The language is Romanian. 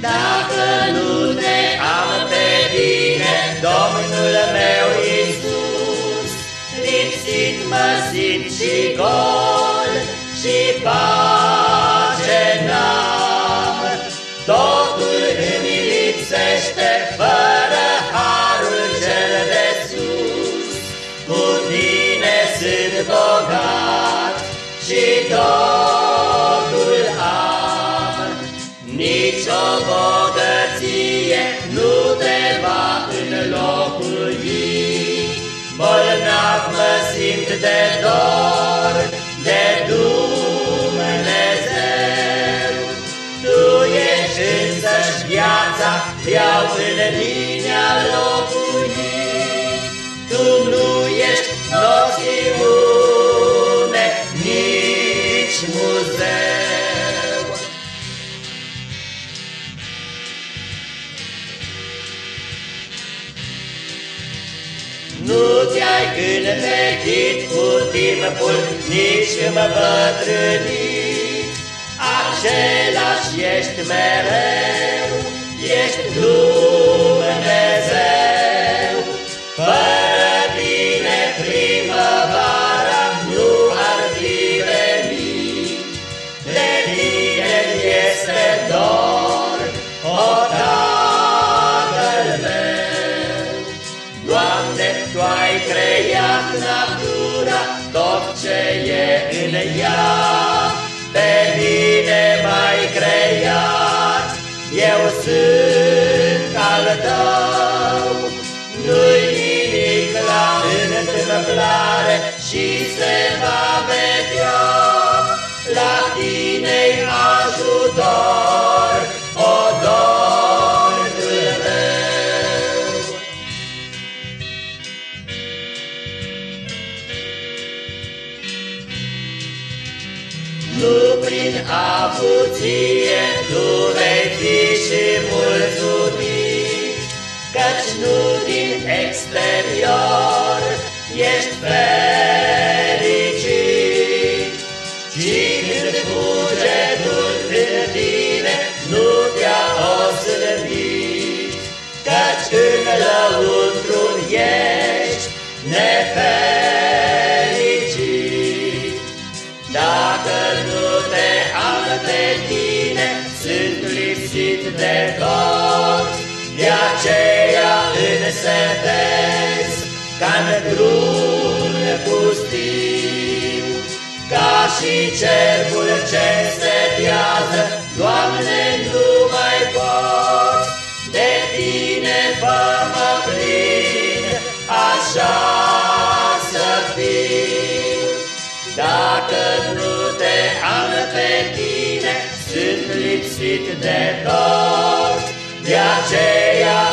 Dacă nu te am pe tine, Domnul meu Iisus, lipsit mă simt și gol și pace n-am. Totul îmi lipsește fără harul cel de sus, cu tine sunt bogat și totul mă simt de dor, de Dumnezeu. Tu ești însăși viața, vreau în mine a locui. Nu ți-ai învechit cu timpul, nici îmbătrânit. Același ești mereu, ești Dumnezeu. Ce e în ea. Pe mine m-ai creat, eu sunt al Tău. Nu-i nimic la întâmplare și se va vedea la Tine-i ajutor, Nu prin avuție tu vei fi și mulțumit, Căci nu din exterior ești fericit, Ci când cugetul în tine nu te-a osândit, Căci în lăuntru ești nefericit. Lipsit de tot, De aceea însetez ca într-un pustiu. Ca și cercul ce setează, Doamne, nu mai pot, De tine fă-mă plin, așa să fiu. Dacă nu te am pe tine, sunt lipsit de tot, de aceea însă